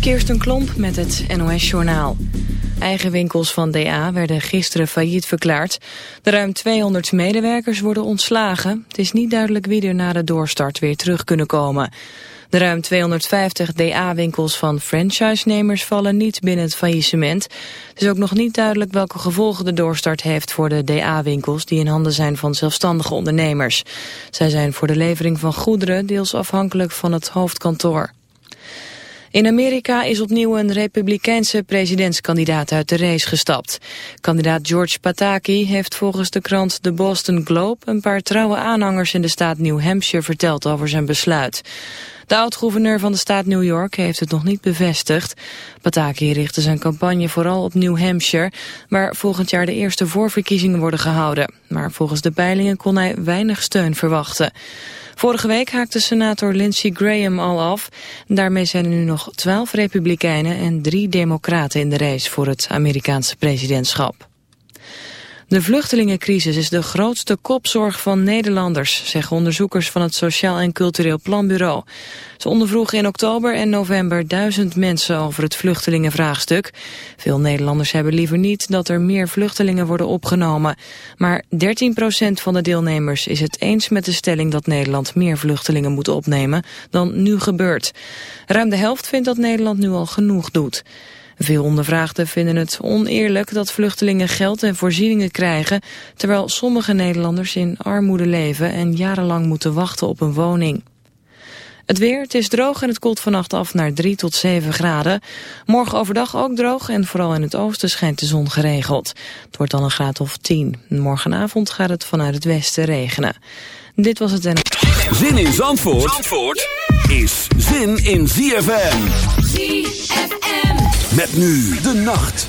Kirsten Klomp met het NOS-journaal. Eigen winkels van DA werden gisteren failliet verklaard. De ruim 200 medewerkers worden ontslagen. Het is niet duidelijk wie er na de doorstart weer terug kunnen komen. De ruim 250 DA-winkels van franchise-nemers vallen niet binnen het faillissement. Het is ook nog niet duidelijk welke gevolgen de doorstart heeft voor de DA-winkels die in handen zijn van zelfstandige ondernemers. Zij zijn voor de levering van goederen deels afhankelijk van het hoofdkantoor. In Amerika is opnieuw een republikeinse presidentskandidaat uit de race gestapt. Kandidaat George Pataki heeft volgens de krant The Boston Globe een paar trouwe aanhangers in de staat New Hampshire verteld over zijn besluit. De oud-gouverneur van de staat New York heeft het nog niet bevestigd. Pataki richtte zijn campagne vooral op New Hampshire, waar volgend jaar de eerste voorverkiezingen worden gehouden. Maar volgens de peilingen kon hij weinig steun verwachten. Vorige week haakte senator Lindsey Graham al af. Daarmee zijn er nu nog twaalf republikeinen en drie democraten in de race voor het Amerikaanse presidentschap. De vluchtelingencrisis is de grootste kopzorg van Nederlanders, zeggen onderzoekers van het Sociaal en Cultureel Planbureau. Ze ondervroegen in oktober en november duizend mensen over het vluchtelingenvraagstuk. Veel Nederlanders hebben liever niet dat er meer vluchtelingen worden opgenomen. Maar 13% van de deelnemers is het eens met de stelling dat Nederland meer vluchtelingen moet opnemen dan nu gebeurt. Ruim de helft vindt dat Nederland nu al genoeg doet. Veel ondervraagden vinden het oneerlijk dat vluchtelingen geld en voorzieningen krijgen, terwijl sommige Nederlanders in armoede leven en jarenlang moeten wachten op een woning. Het weer, het is droog en het koelt vannacht af naar 3 tot 7 graden. Morgen overdag ook droog en vooral in het oosten schijnt de zon geregeld. Het wordt dan een graad of 10. Morgenavond gaat het vanuit het westen regenen. Dit was het en... Zin in Zandvoort, Zandvoort is zin in ZFM. ZFM. Met nu de nacht.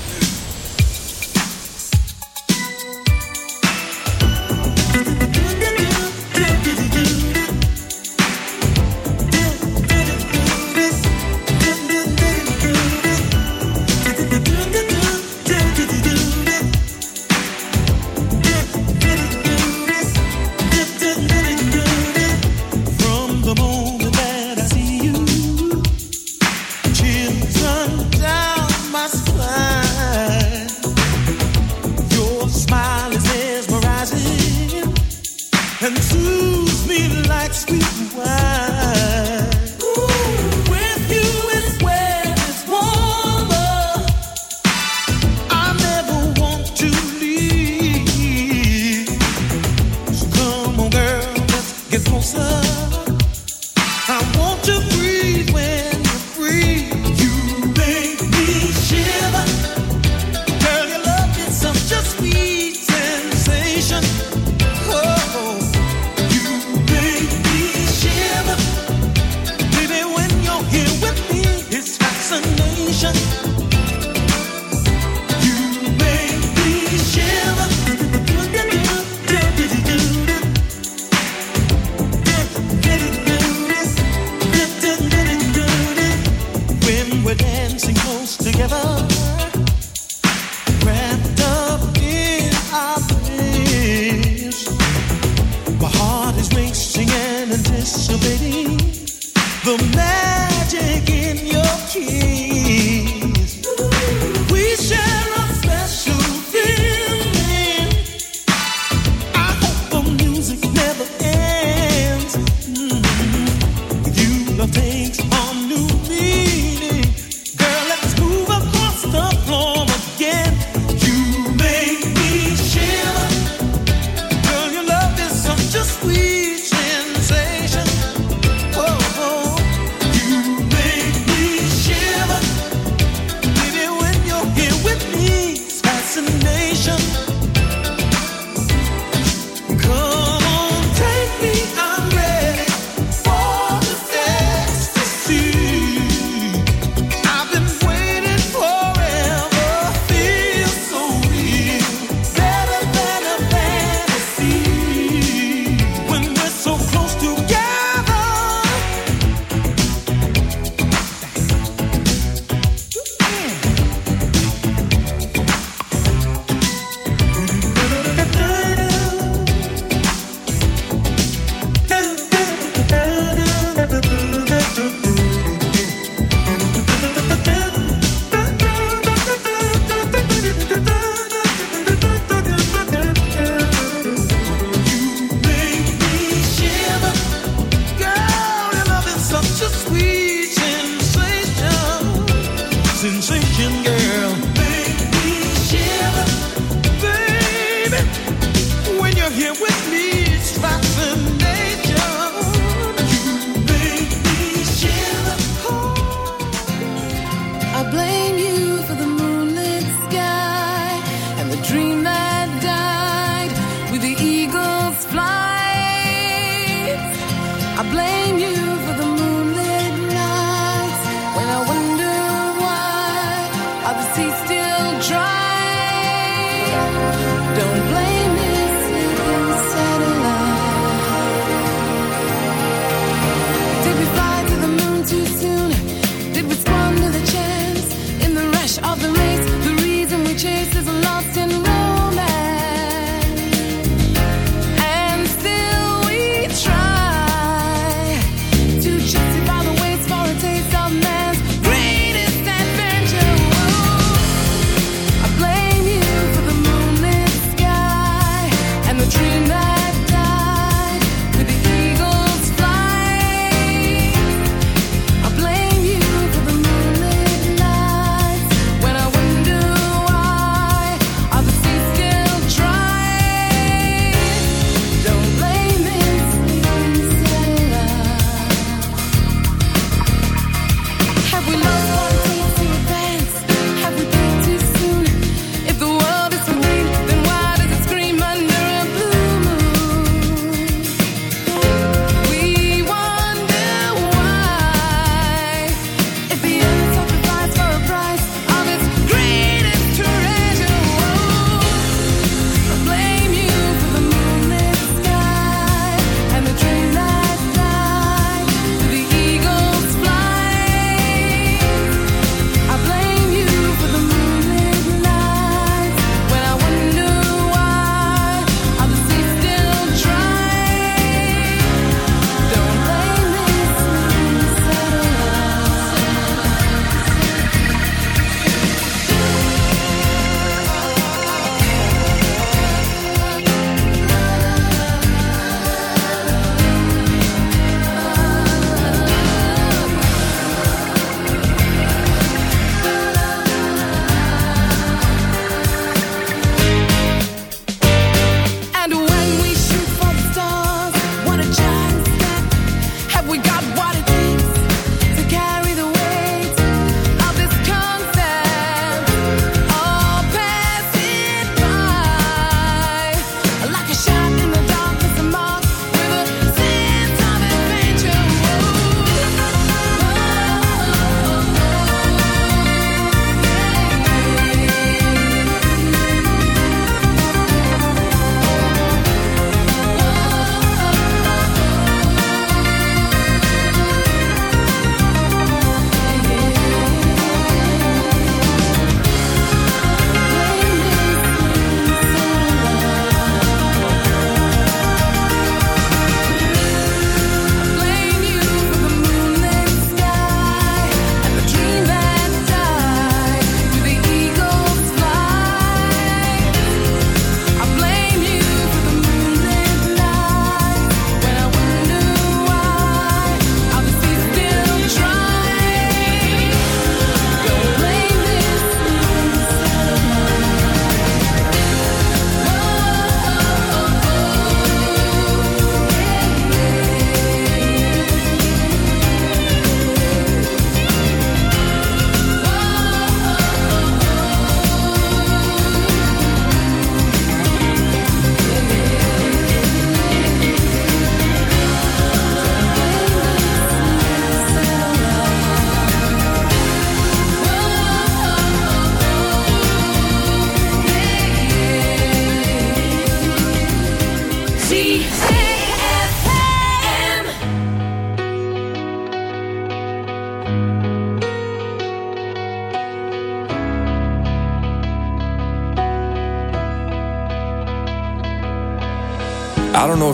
you.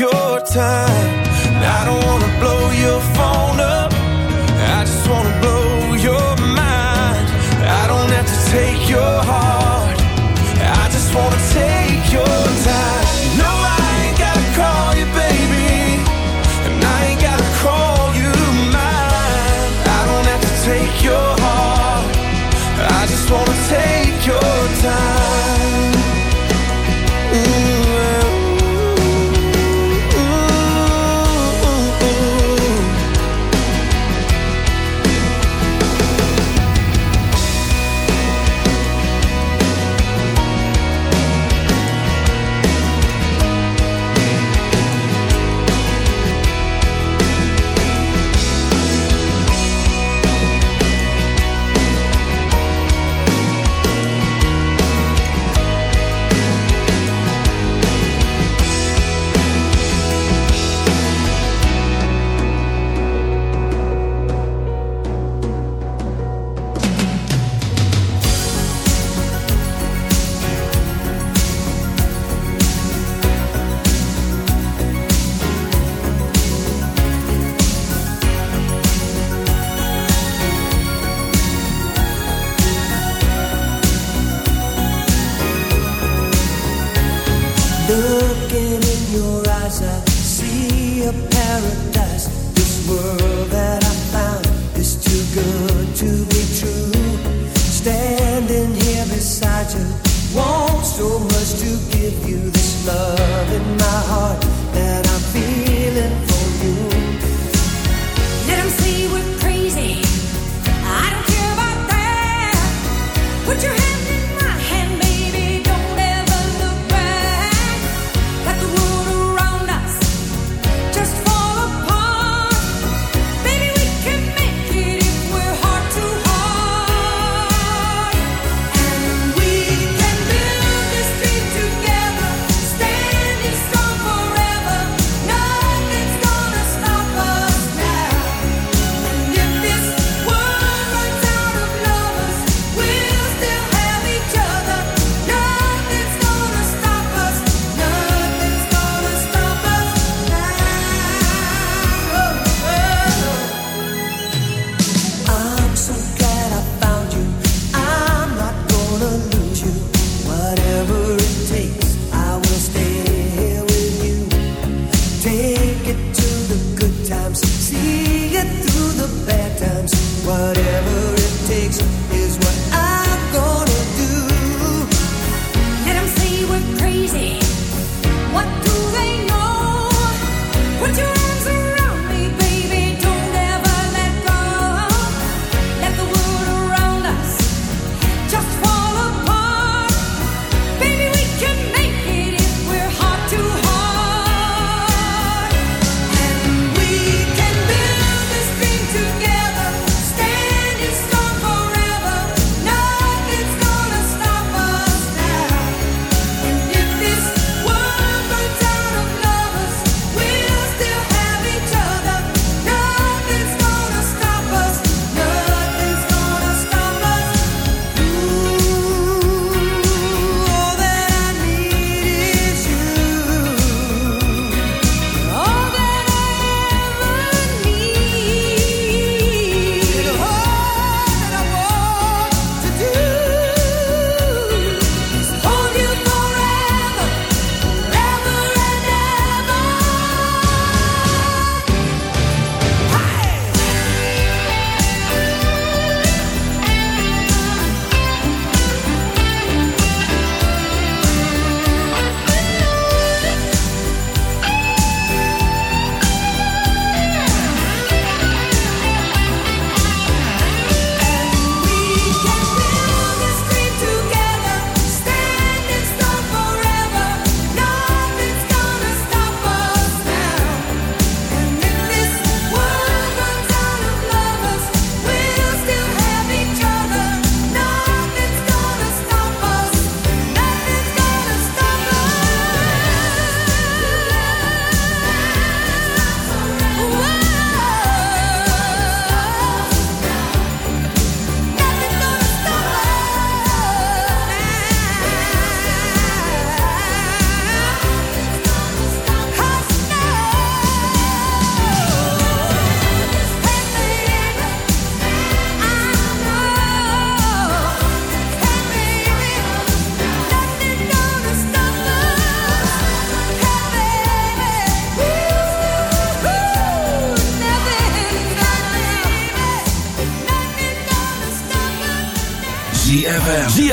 your time. I don't wanna blow your phone up. I just wanna blow your mind. I don't have to take your heart. I just wanna take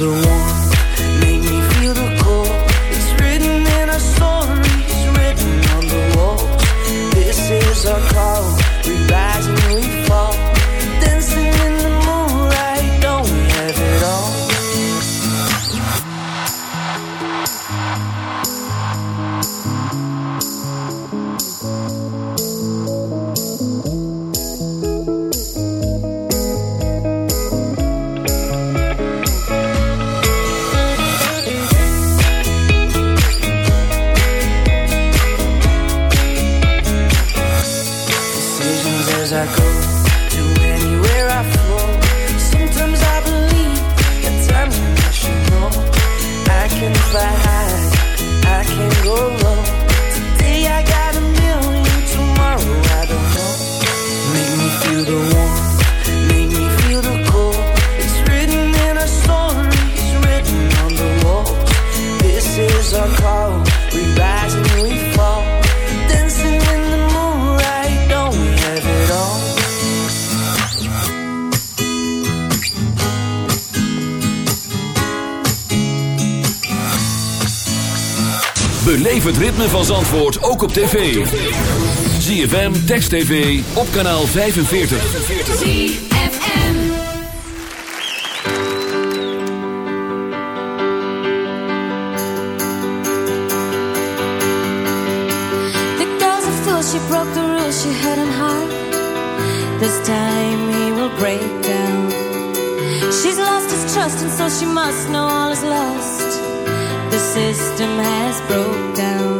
the one ritme van Zandvoort ook op tv. ZFM, Text TV, op kanaal 45. ZFM The girl's a fool, she broke the rules, she had him heart. This time he will break down. She's lost his trust and so she must know all is lost. The system has broke down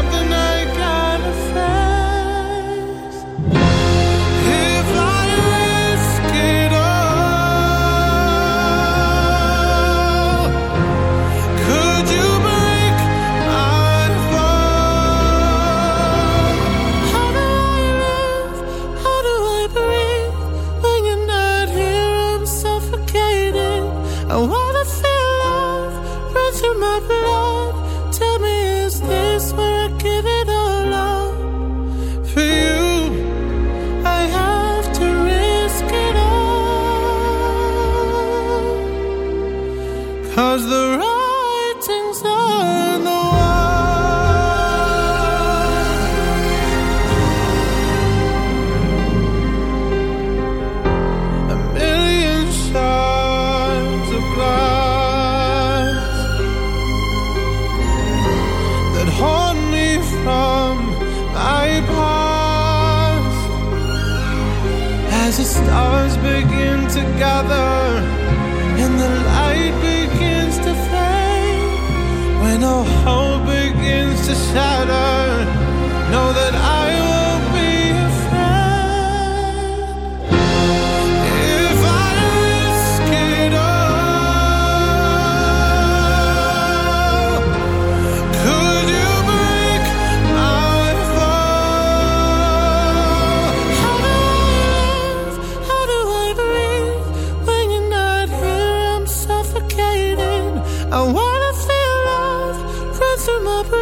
I'm not.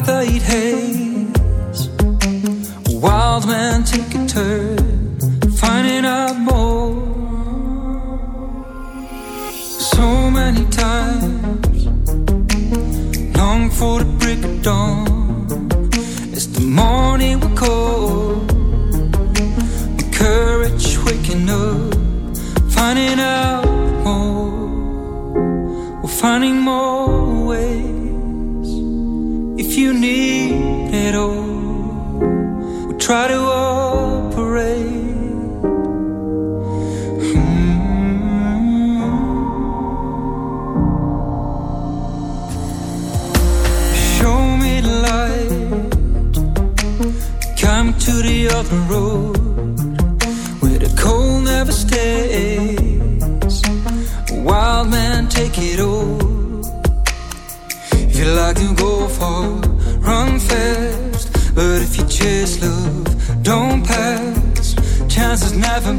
twilight haze. Wild men take a turn, finding out more. So many times, long for the break of dawn. It's the morning we call.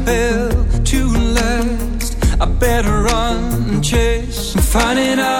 compelled to last. I better run and chase. I'm finding out.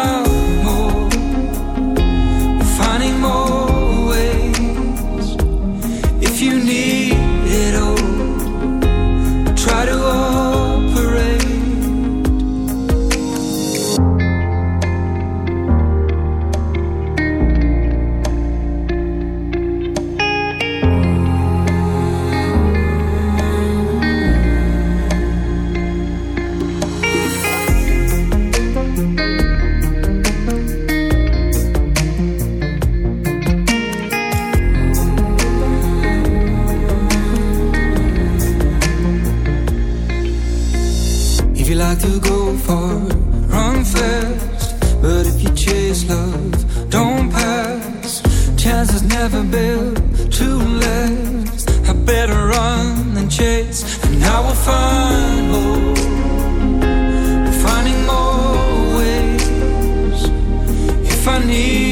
like to go far, run fast. But if you chase love, don't pass. Chances never build to last. I better run than chase, and I will find more. Finding more ways if I need.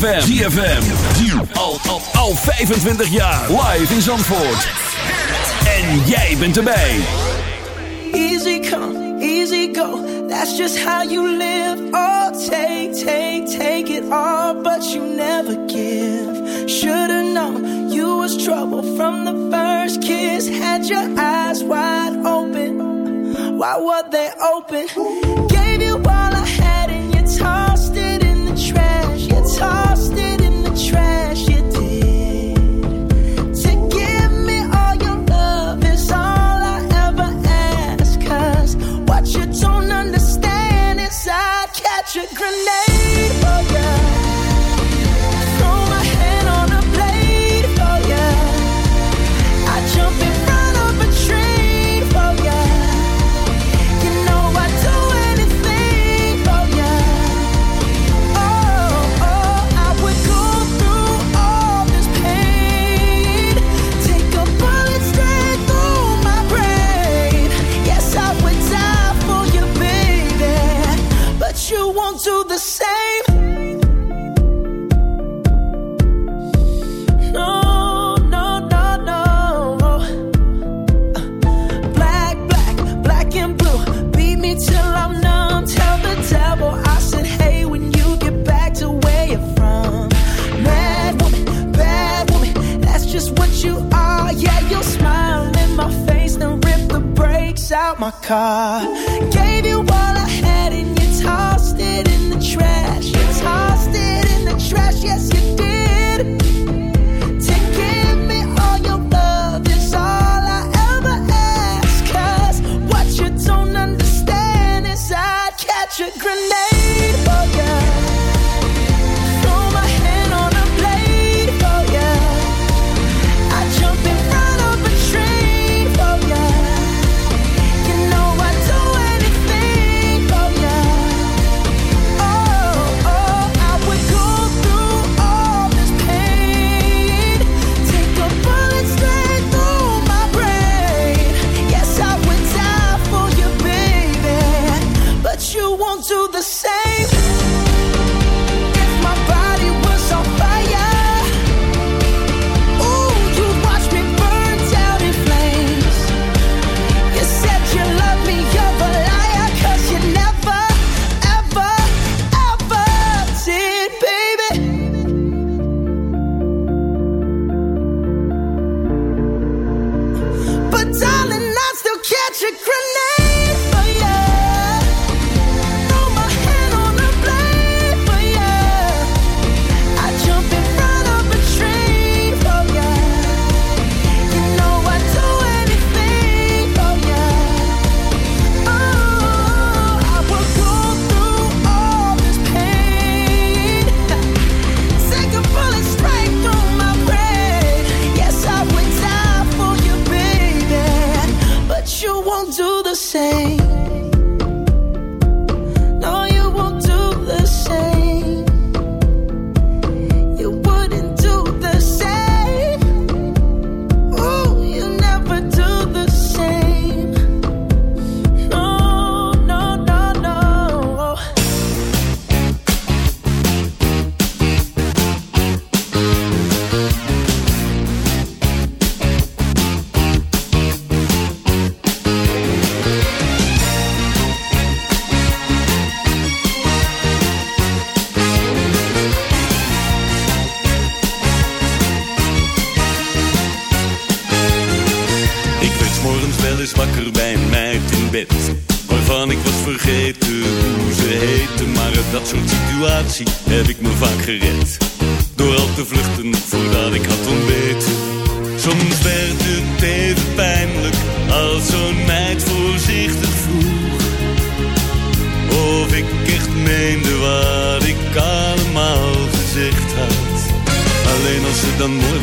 ZFM. ZFM. Al, al, al 25 jaar. Live in Zandvoort. En jij bent erbij. Easy come, easy go. That's just how you live. Oh, take, take, take it all. But you never give. Should've known you was trouble from the first kiss. Had your eyes wide open. Why were they open? grenade.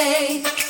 faith.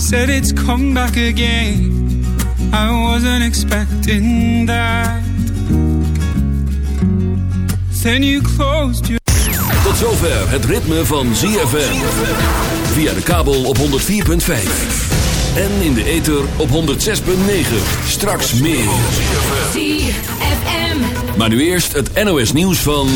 said it's come back again. I wasn't expecting that. Then you closed your Tot zover het ritme van ZFM. Via de kabel op 104.5. En in de ether op 106.9. Straks meer. ZFM. Maar nu eerst het NOS nieuws van...